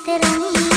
esperanza.